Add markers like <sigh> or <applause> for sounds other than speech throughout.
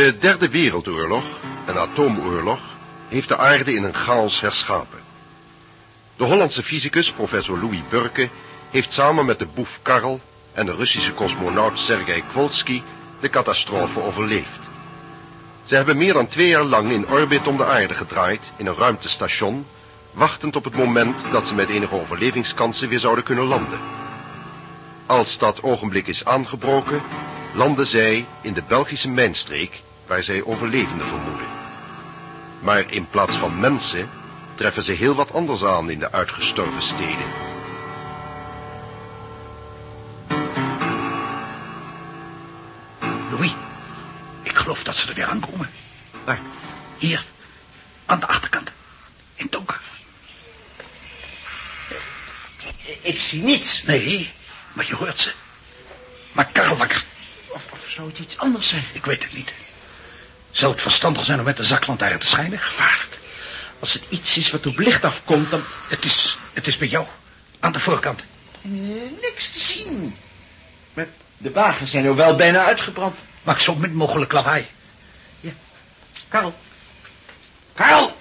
De derde wereldoorlog, een atoomoorlog, heeft de aarde in een chaos herschapen. De Hollandse fysicus professor Louis Burke heeft samen met de boef Karl en de Russische cosmonaut Sergei Kwolsky de catastrofe overleefd. Ze hebben meer dan twee jaar lang in orbit om de aarde gedraaid in een ruimtestation, wachtend op het moment dat ze met enige overlevingskansen weer zouden kunnen landen. Als dat ogenblik is aangebroken, landen zij in de Belgische mijnstreek waar zij overlevenden vermoeden. Maar in plaats van mensen treffen ze heel wat anders aan in de uitgestorven steden. Louis, ik geloof dat ze er weer aankomen. Waar? Hier, aan de achterkant. In het donker. Ik zie niets. Nee, maar je hoort ze. Maar Karel wakker. Of, of zou het iets anders zijn? Ik weet het niet. Zou het verstandig zijn om met de zaklantaarn te schijnen? Gevaarlijk. Als het iets is wat op licht afkomt, dan... Het is, het is bij jou. Aan de voorkant. Niks te zien. Maar de wagens zijn er wel bijna uitgebrand. Maak zo min mogelijk lawaai. Ja. Karel. Karel!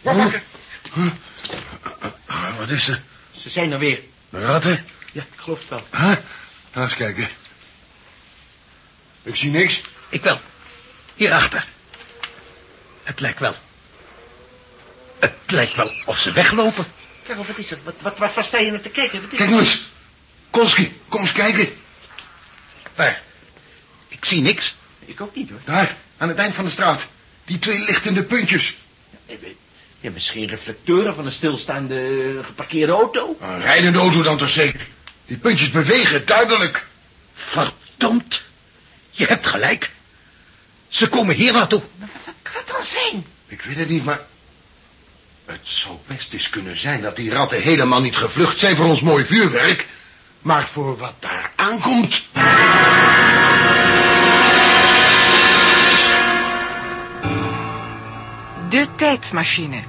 Wakker. Wat is er? Ze zijn er weer. De ratten? Ja, ik geloof het wel. Huh? Laat eens kijken. Ik zie niks. Ik wel. Hierachter. Het lijkt wel. Het lijkt wel of ze weglopen. Karel, wat is er? Wat, wat, waar sta je naar te kijken? Wat is Kijk nou eens. Kolski, kom eens kijken. Waar? Ik zie niks. Ik ook niet, hoor. Daar, aan het eind van de straat. Die twee lichtende puntjes. Ja, misschien reflecteuren van een stilstaande geparkeerde auto. Een rijdende auto dan toch zeker? Die puntjes bewegen, duidelijk. Verdomd. Je hebt gelijk. Ze komen hier naartoe. Maar wat kan het dan zijn? Ik weet het niet, maar... Het zou best eens kunnen zijn dat die ratten helemaal niet gevlucht zijn voor ons mooi vuurwerk... maar voor wat daar aankomt. De tijdmachine.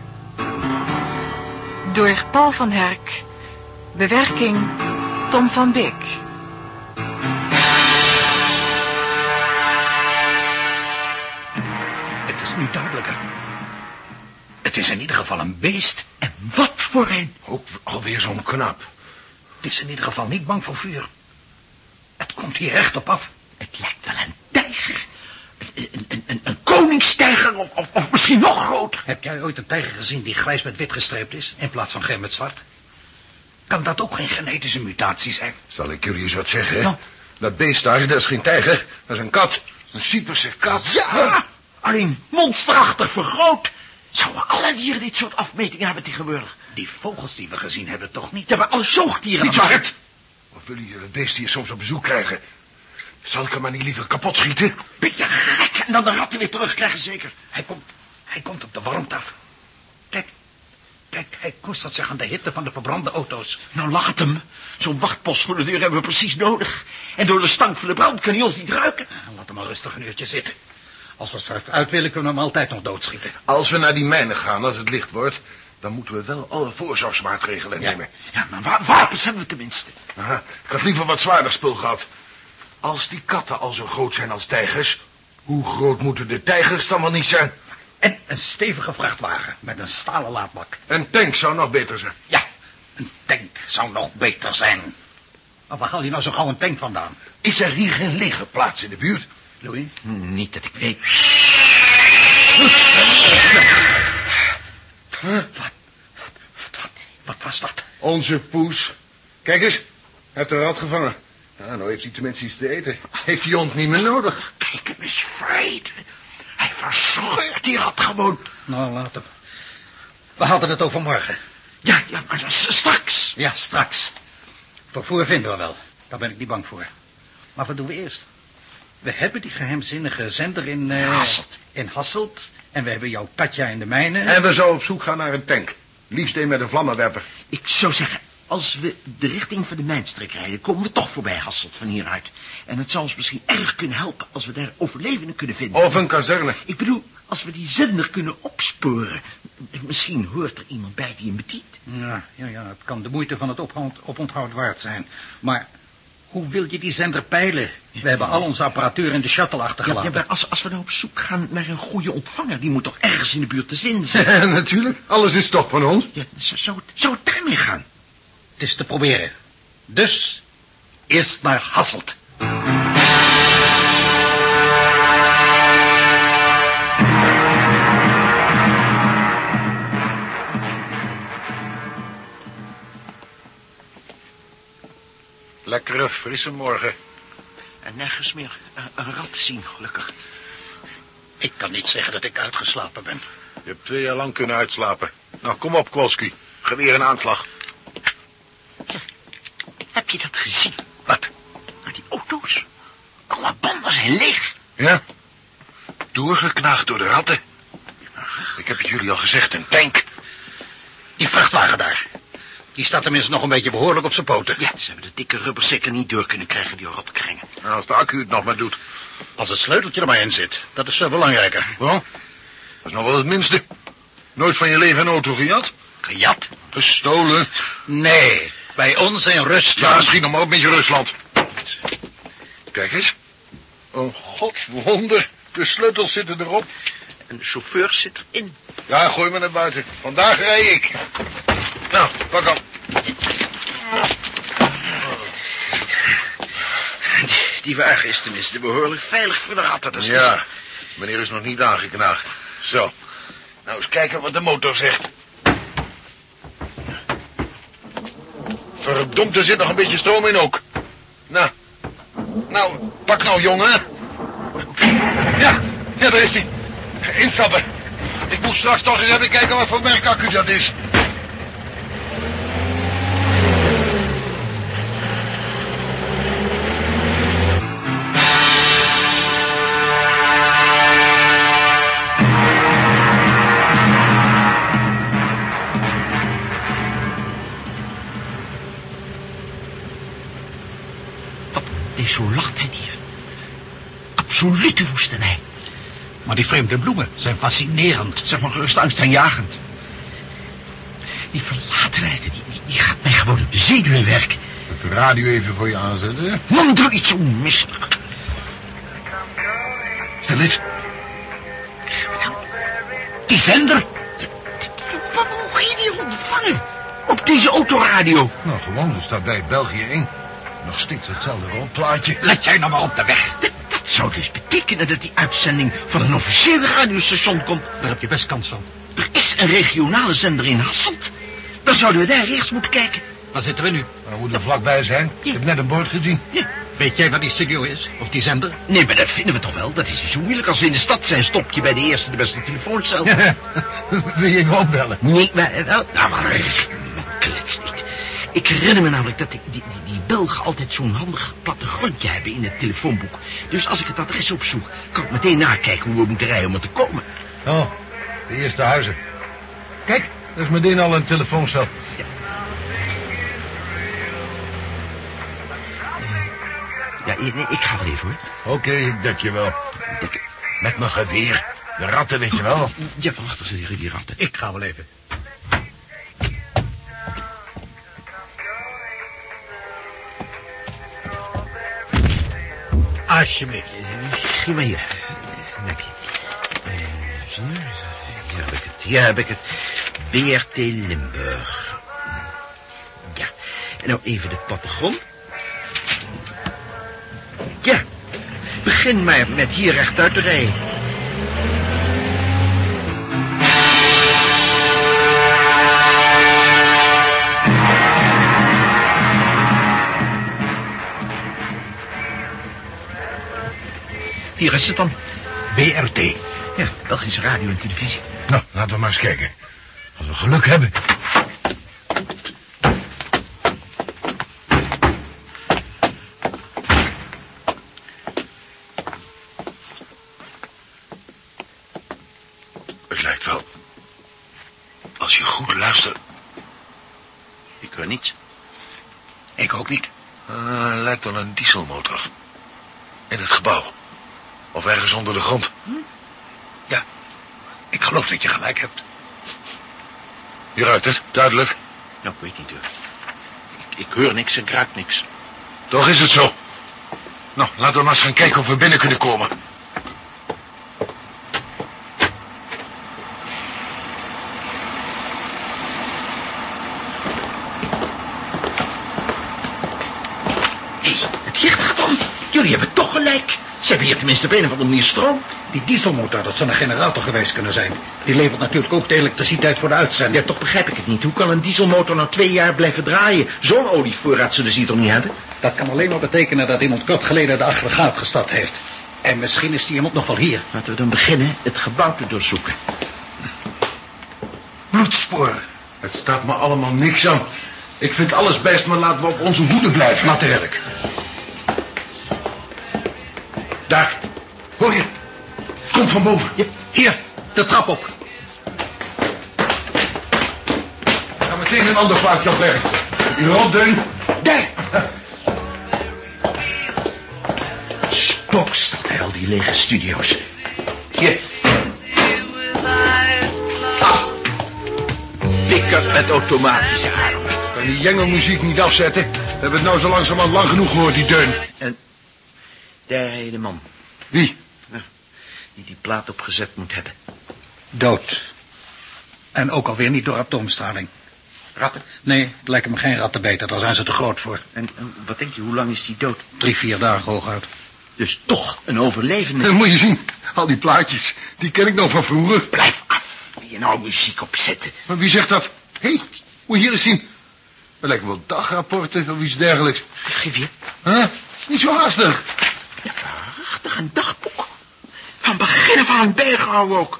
Door Paul van Herk. Bewerking Tom van Beek. Is in ieder geval een beest. En wat voor een. Ook alweer zo'n knap. Het is in ieder geval niet bang voor vuur. Het komt hier recht op af. Het lijkt wel een tijger. Een, een, een, een koningstijger of, of, of misschien nog groter. Heb jij ooit een tijger gezien die grijs met wit gestreept is... in plaats van geel met zwart? Kan dat ook geen genetische mutatie zijn? Zal ik jullie eens wat zeggen? Nou. Dat beest daar, dat is geen tijger. Dat is een kat. Een Cyperse kat. Ja, alleen monsterachtig vergroot. Zouden alle dieren dit soort afmetingen hebben tegenwoordig? Die vogels die we gezien hebben toch niet? Ja, maar alle zoogdieren... Niet zo hard. Of willen jullie het beest hier soms op bezoek krijgen? Zal ik hem maar niet liever kapot schieten? Beetje gek en dan de ratten weer terugkrijgen zeker. Hij komt, hij komt op de warmte af. Kijk, kijk, hij koestert zich aan de hitte van de verbrande auto's. Nou, laat hem. Zo'n wachtpost voor de deur hebben we precies nodig. En door de stank van de brand kan hij ons niet ruiken. Ah, Laat hem maar rustig een uurtje zitten. Als we straks uit willen, kunnen we hem altijd nog doodschieten. Als we naar die mijnen gaan, als het licht wordt... dan moeten we wel alle voorzorgsmaatregelen Ja. nemen. Ja, maar wa- wapens hebben we tenminste. Aha, ik had liever wat zwaarder spul gehad. Als die katten al zo groot zijn als tijgers... hoe groot moeten de tijgers dan wel niet zijn? En een stevige vrachtwagen met een stalen laadbak. Een tank zou nog beter zijn. Ja, een tank zou nog beter zijn. Maar waar haal je nou zo gauw een tank vandaan? Is er hier geen legerplaats in de buurt? Louis? Niet dat ik weet. Wat, wat, wat, wat was dat? Onze poes. Kijk eens, hij heeft een rat gevangen. Ja, nou heeft hij tenminste iets te eten. Heeft hij ons niet meer nodig? Kijk hem eens vreten. Hij verscheurt die rat gewoon. Nou, laat hem. We hadden het over morgen. Ja, ja, maar is straks. Ja, straks. Vervoer vinden we wel. Daar ben ik niet bang voor. Maar wat doen we eerst? We hebben die geheimzinnige zender in... eh, Hasselt. In Hasselt. En we hebben jouw Katja in de mijnen. En we zouden op zoek gaan naar een tank. Liefst een met een vlammenwerper. Ik zou zeggen, als we de richting van de mijnstreek rijden... komen we toch voorbij Hasselt van hieruit. En het zou ons misschien erg kunnen helpen... als we daar overlevenden kunnen vinden. Of een kazerne. Ik bedoel, als we die zender kunnen opsporen... misschien hoort er iemand bij die hem bedient. Ja, ja, ja, het kan de moeite van het ophand- oponthoud waard zijn. Maar Hoe wil je die zender peilen? We hebben al onze apparatuur in de shuttle achtergelaten. ja, maar als, als we nou op zoek gaan naar een goede ontvanger... die moet toch ergens in de buurt te vinden zijn? <laughs> Natuurlijk, alles is toch van ons. Ja, zou, zou, het- zou het daarmee gaan? Het is te proberen. Dus, eerst naar Hasselt. Lekkere, frisse morgen. En nergens meer eh, een rat te zien, gelukkig. Ik kan niet zeggen dat ik uitgeslapen ben. Je hebt twee jaar lang kunnen uitslapen. Nou, kom op, Kwolski. Geweer en aanslag. Heb je dat gezien? Wat? Nou, die auto's. Alle banden zijn leeg. Ja? Doorgeknaagd door de ratten. Ik heb het jullie al gezegd, een tank. Die vrachtwagen daar. Die staat tenminste nog een beetje behoorlijk op zijn poten. Ja, ze hebben de dikke rubber zeker niet door kunnen krijgen, die rotkringen. Nou, als de accu het nog maar doet. Als het sleuteltje er maar in zit. Dat is veel belangrijker. Wel, dat is nog wel het minste. Nooit van je leven een auto gejat? Gejat? Gestolen? Nee, bij ons in Ja, Rusland. schiet nog maar op met je Rusland. Kijk eens. Een godswonder. De sleutels zitten erop. En de chauffeur zit erin. Ja, gooi me naar buiten. Vandaag rij ik. Nou, pak op. Die, die wagen is tenminste behoorlijk veilig voor de ratten. Dat is Ja, meneer is nog niet aangeknaagd. Zo. Nou, eens kijken wat de motor zegt. Verdomd, er zit nog een beetje stroom in ook. Nou, nou, pak nou, jongen. Ja, ja, daar is hij. Instappen. Ik moet straks toch eens even kijken wat voor merk accu dat is. Wat een desolatheid hier. Absolute woestenij. Maar die vreemde bloemen zijn fascinerend. Zeg maar gerust angstaanjagend. Die verlatenheid, die, die, die gaat mij gewoon op de zenuwen werken. De radio even voor je aanzetten. Man, doe iets onmisselijk. Stil eens. Die zender. Wat, hoe kun je die ontvangen? Op deze autoradio. Nou, gewoon, er staat bij België 1. Nog steeds hetzelfde rolplaatje. Let jij nou maar op de weg. Dat, dat zou dus betekenen dat die uitzending van een officiële radiostation komt. Daar heb je best kans van. Er is een regionale zender in Hasselt. Dan zouden we daar eerst moeten kijken. Waar zitten we nu? Dan moet er vlakbij zijn. Ik heb net een bord gezien. Weet jij waar die studio is? Of die zender? Nee, maar dat vinden we toch wel. Dat is niet zo moeilijk. Als we in de stad zijn, stop je bij de eerste de beste telefooncel. <laughs> Wil je gewoon bellen? Nee, maar wel... Nou, maar is- klets niet. Ik herinner me namelijk dat ik, die Belgen altijd zo'n handig plattegrondje hebben in het telefoonboek. Dus als ik het adres opzoek, kan ik meteen nakijken hoe we moeten rijden om er te komen. Oh, de eerste huizen. Kijk, er is meteen al een telefooncel. Ja, nee, ik ga wel even hoor. Oké, ik dek je wel. Met mijn geweer. De ratten, weet je wel. Ja, van achter zitten die ratten. Ik ga wel even. Alsjeblieft. Geef maar hier. Dank je. Eh. Hier heb ik het. Hier heb ik het. BRT Limburg. Ja. En nou even de plattegrond. Ja. Begin maar met hier rechtuit te rijden. Hier is het dan. BRT. Ja, Belgische radio en televisie. Nou, laten we maar eens kijken. Als we geluk hebben. Het lijkt wel. Als je goed luistert. Ik hoor niets. Ik ook niet. Ah, lijkt wel een dieselmotor. In het gebouw. Of ergens onder de grond. Ja, ik geloof dat je gelijk hebt. Je ruikt het, duidelijk. Nou, ik weet niet hoor. Ik, ik hoor niks en ruik niks. Toch is het zo. Nou, laten we maar eens gaan kijken of we binnen kunnen komen. Hé, het licht gaat om. Jullie hebben toch gelijk. Ze hebben hier tenminste op een of andere manier stroom. Die dieselmotor, dat zou een generator geweest kunnen zijn. Die levert natuurlijk ook de elektriciteit voor de uitzending. Ja, toch begrijp ik het niet. Hoe kan een dieselmotor nou twee jaar blijven draaien? Zo'n olievoorraad zullen ze hier toch niet hebben? Dat kan alleen maar betekenen dat iemand kort geleden de aggregaat gestart heeft. En misschien is die iemand nog wel hier. Laten we dan beginnen het gebouw te doorzoeken. Bloedsporen. Het staat me allemaal niks aan. Ik vind alles best, maar laten we op onze hoede blijven. Natuurlijk. Daar. Hoor je? Komt van boven. Ja, hier, de trap op. Ga meteen een ander paardje opleggen. Die rotdeun. Daar. Hij al die lege studio's. Hier. Pick-up met automatische armen. Kan die jengelmuziek niet afzetten? We hebben het nou zo langzamerhand lang genoeg gehoord, die deun. En daar de man Wie? die die plaat opgezet moet hebben. Dood. En ook alweer niet door atoomstraling. Ratten. Nee, het lijken me geen rattenbeter, daar zijn ze te groot voor. En, en wat denk je, hoe lang is die dood? Drie, vier dagen hooguit. Dus toch een overlevende. Dat moet je zien. Al die plaatjes. Die ken ik nog van vroeger. Blijf af. Wil je nou muziek opzetten? Maar wie zegt dat? Hé, hey, moet je hier eens zien. Het lijken wel dagrapporten of iets dergelijks. Geef je. Huh? Niet zo haastig. Ja, prachtig een dagboek. Van begin af aan bijgehouden ook.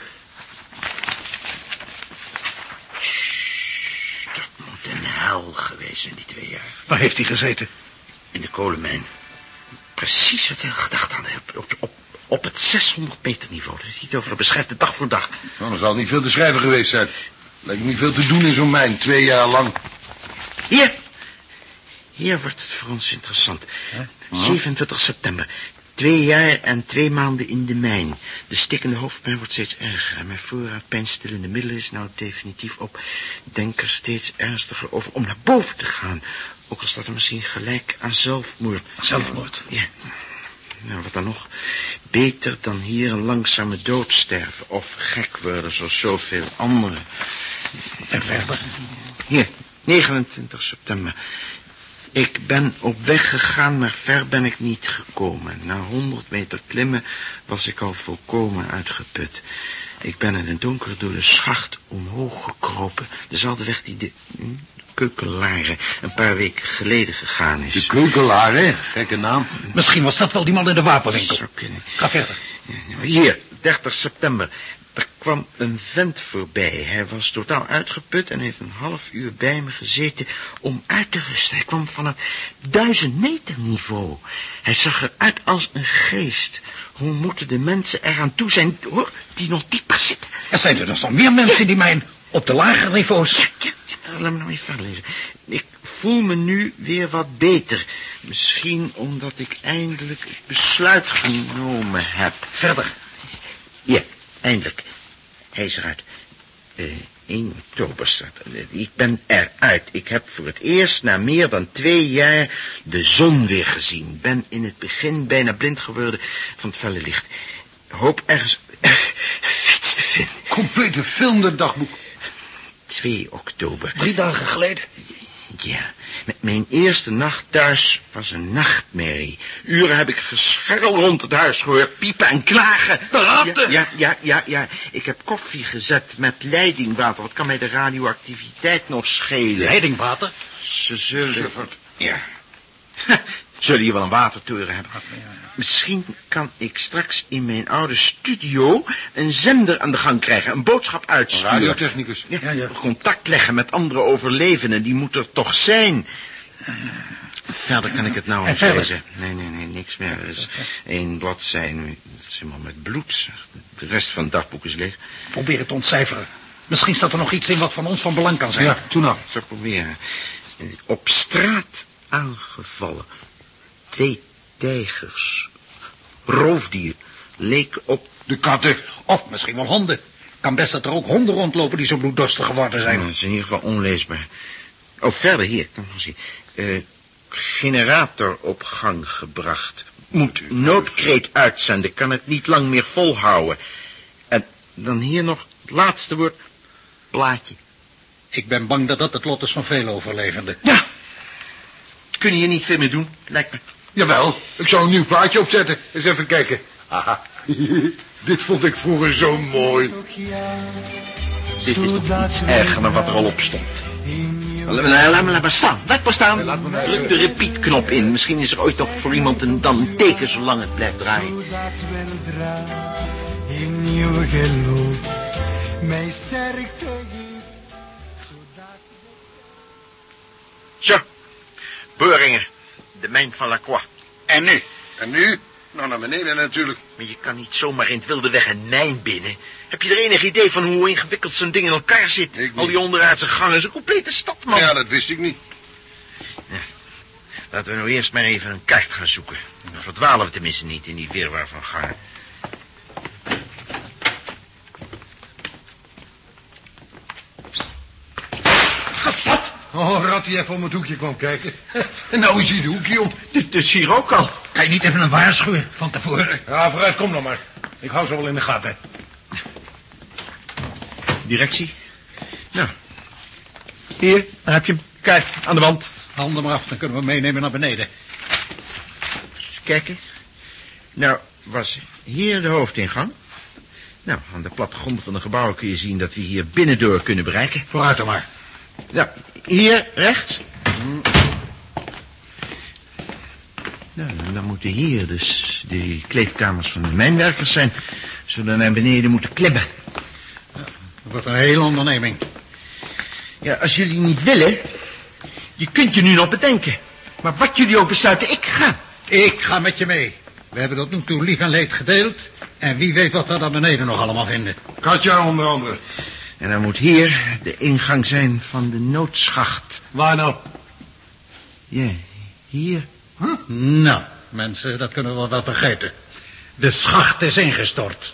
Dat moet een hel geweest zijn, die twee jaar. Waar heeft hij gezeten? In de kolenmijn. Precies wat we gedacht hadden. Op, op, op, het 600 meter niveau. Dat is niet over. Beschrijft de dag voor dag. Nou, dan zal niet veel te schrijven geweest zijn. Lijkt niet veel te doen in zo'n mijn, twee jaar lang. Hier. Hier wordt het voor ons interessant. 27 september. Twee jaar en twee maanden in de mijn. De stikkende hoofdpijn wordt steeds erger. En mijn voorraad pijnstillende middelen is nou definitief op. Denk er steeds ernstiger over om naar boven te gaan. Ook al staat er misschien gelijk aan zelfmoord. Zelfmoord. Ja. Nou, wat dan nog? Beter dan hier een langzame dood sterven. Of gek worden zoals zoveel anderen. En verder? Hier, 29 september. Ik ben op weg gegaan, maar ver ben ik niet gekomen. Na 100 meter klimmen was ik al volkomen uitgeput. Ik ben in het donker door de schacht omhoog gekropen. Dezelfde weg die de hm, keukenlaren een paar weken geleden gegaan is. De keukelaar, hè? Gekke naam. Misschien was dat wel die man in de wapenwinkel. Zou kunnen. Ga verder. Hier, 30 september. Kwam een vent voorbij. Hij was totaal uitgeput en heeft een half uur bij me gezeten om uit te rusten. Hij kwam van een duizend meter niveau. Hij zag eruit als een geest. Hoe moeten de mensen eraan toe zijn, hoor, die nog dieper zitten? Er zijn er nog meer mensen die mijn. Op de lagere niveaus. Ja, ja, ja, laat me nou even verder lezen. Ik voel me nu weer wat beter. Misschien omdat ik eindelijk het besluit genomen heb. Verder. Ja, eindelijk. Hij is eruit. Eh, 1 oktober staat er. Ik ben eruit. Ik heb voor het eerst na meer dan twee jaar de zon weer gezien. Ben in het begin bijna blind geworden van het felle licht. Hoop ergens <laughs> fiets te vinden. Complete film, dat dagboek. 2 oktober. Drie dagen geleden. Ja, mijn eerste nacht thuis was een nachtmerrie. Uren heb ik gescharrel rond het huis gehoord, piepen en klagen. De ratten! Ja, ja, ja, ja. Ik heb koffie gezet met leidingwater. Wat kan mij de radioactiviteit nog schelen? Leidingwater. Ze zullen... Ja. <laughs> Zullen hier wel een watertoren hebben. Misschien kan ik straks in mijn oude studio een zender aan de gang krijgen. Een boodschap uitsturen. Radiotechnicus. Ja, Ja, ja. Contact leggen met andere overlevenden, die moet er toch zijn. Verder kan ik het nou niet lezen. Nee, nee, nee, niks meer. Er is één bladzij, nu, dat is helemaal met bloed. De rest van het dagboek is leeg. Probeer het te ontcijferen. Misschien staat er nog iets in wat van ons van belang kan zijn. Ja, toen nou. Ik zal proberen. Op straat aangevallen. Twee tijgers. Roofdier. Leek op... De katten. Of misschien wel honden. Kan best dat er ook honden rondlopen die zo bloeddorstig geworden zijn. Dat is in ieder geval onleesbaar. Oh, verder hier, kan nog zien. Eh, generator op gang gebracht. Moet noodkreet uitzenden, kan het niet lang meer volhouden. En dan hier nog het laatste woord. Plaatje. Ik ben bang dat dat het lot is van veel overlevenden. Ja. Kun je hier niet veel meer doen, lijkt me. Jawel, ik zal een nieuw plaatje opzetten. Eens even kijken. Haha. <laughs> Dit vond ik vroeger zo mooi. Dit is toch iets erger dan wat er al op stond. Laat me, laat maar staan. Laat maar staan. Druk de repeat-knop in. Misschien is er ooit nog voor iemand een, dan een teken zolang het blijft draaien. In nieuw geloof mij sterkte geeft. Zodat Zo. Beuringen. De mijn van Lacroix. En nu? En nu? Nou, naar beneden natuurlijk. Maar je kan niet zomaar in het wilde weg een mijn binnen. Heb je er enig idee van hoe ingewikkeld zo'n ding in elkaar zit? Ik Al die onderaardse gangen, is een complete stad, man. Ja, dat wist ik niet. Laten we nou eerst maar even een kaart gaan zoeken. Dan verdwalen we tenminste niet in die wirwar van gangen. Gezat! Oh, rat die even om het hoekje kwam kijken. En <laughs> nou is hij de hoekje om. Dit is hier ook al. Kan je niet even een waarschuwen van tevoren? Ja, vooruit, kom dan maar. Ik hou ze wel in de gaten. Directie. Nou. Hier, daar heb je hem. Kaart aan de wand. Handen maar af, dan kunnen we hem meenemen naar beneden. Eens kijken. Nou, was hier de hoofdingang. Nou, aan de plattegrond van de gebouwen kun je zien dat we hier binnendoor kunnen bereiken. Vooruit dan maar. Nou, hier rechts. Nou, dan moeten hier dus de kleedkamers van de mijnwerkers zijn. Zullen naar beneden moeten klimmen. Wat een hele onderneming. Ja, als jullie niet willen, je kunt je nu nog bedenken. Maar wat jullie ook besluiten, ik ga. Ik ga met je mee. We hebben tot nu toe lief en leed gedeeld. En wie weet wat we daar beneden nog allemaal vinden. Katja onder andere. En dan moet hier de ingang zijn van de noodschacht. Waar nou? Ja, hier. Nou, mensen, dat kunnen we wel vergeten. De schacht is ingestort.